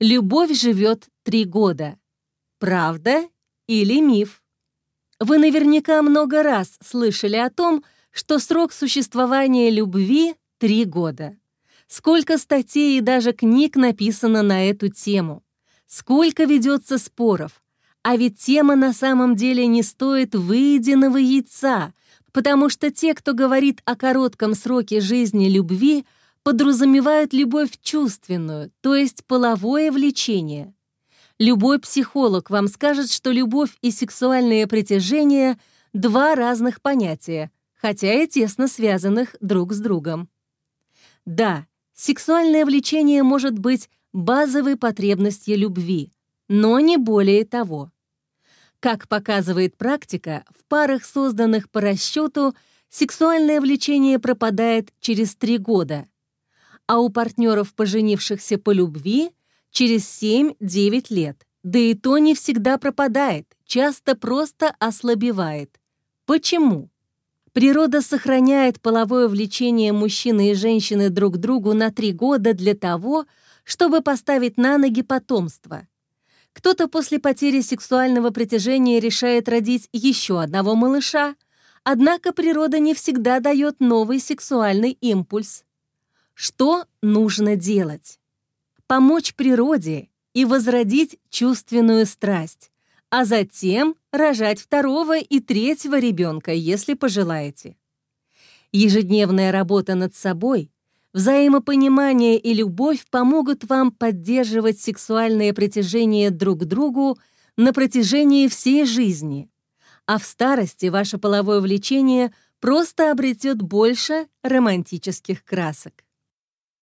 Любовь живет три года. Правда или миф? Вы наверняка много раз слышали о том, что срок существования любви — три года. Сколько статей и даже книг написано на эту тему. Сколько ведется споров. А ведь тема на самом деле не стоит выеденного яйца, потому что те, кто говорит о коротком сроке жизни любви, подразумевают любовь чувственную, то есть половое влечение. Любой психолог вам скажет, что любовь и сексуальное притяжение — два разных понятия, хотя и тесно связанных друг с другом. Да, сексуальное влечение может быть базовой потребностью любви, но не более того. Как показывает практика, в парах, созданных по расчету, сексуальное влечение пропадает через три года, а у партнеров, поженившихся по любви, через 7-9 лет. Да и то не всегда пропадает, часто просто ослабевает. Почему? Природа сохраняет половое влечение мужчины и женщины друг к другу на три года для того, чтобы поставить на ноги потомство. Кто-то после потери сексуального притяжения решает родить еще одного малыша, однако природа не всегда дает новый сексуальный импульс. Что нужно делать? помочь природе и возродить чувственную страсть, а затем рожать второго и третьего ребенка, если пожелаете. Ежедневная работа над собой, взаимопонимание и любовь помогут вам поддерживать сексуальное притяжение друг к другу на протяжении всей жизни, а в старости ваше половое влечение просто обретет больше романтических красок.